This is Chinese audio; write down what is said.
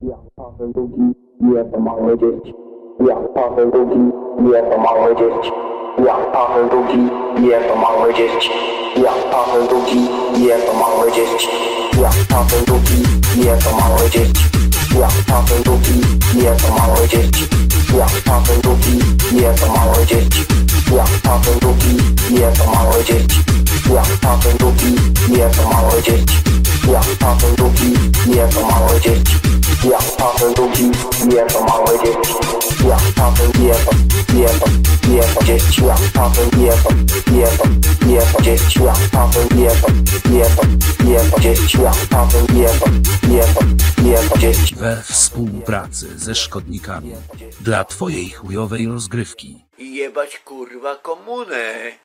两大分攻击，也他妈没进去。两大分攻击，也他妈没进去。两大分攻击，也他妈没进去。两大分攻击，也他妈没进去。两大分攻击，也他妈没进去。两大分攻击，也他妈没进去。两大分攻击，也他妈没进去。两大分攻击，也他妈没进去。两大分攻击，也他妈没进去。两大分攻击，也他妈没进去。We współpracy ze szkodnikami. Dla twojej chujowej rozgrywki. Jebać kurwa komunę.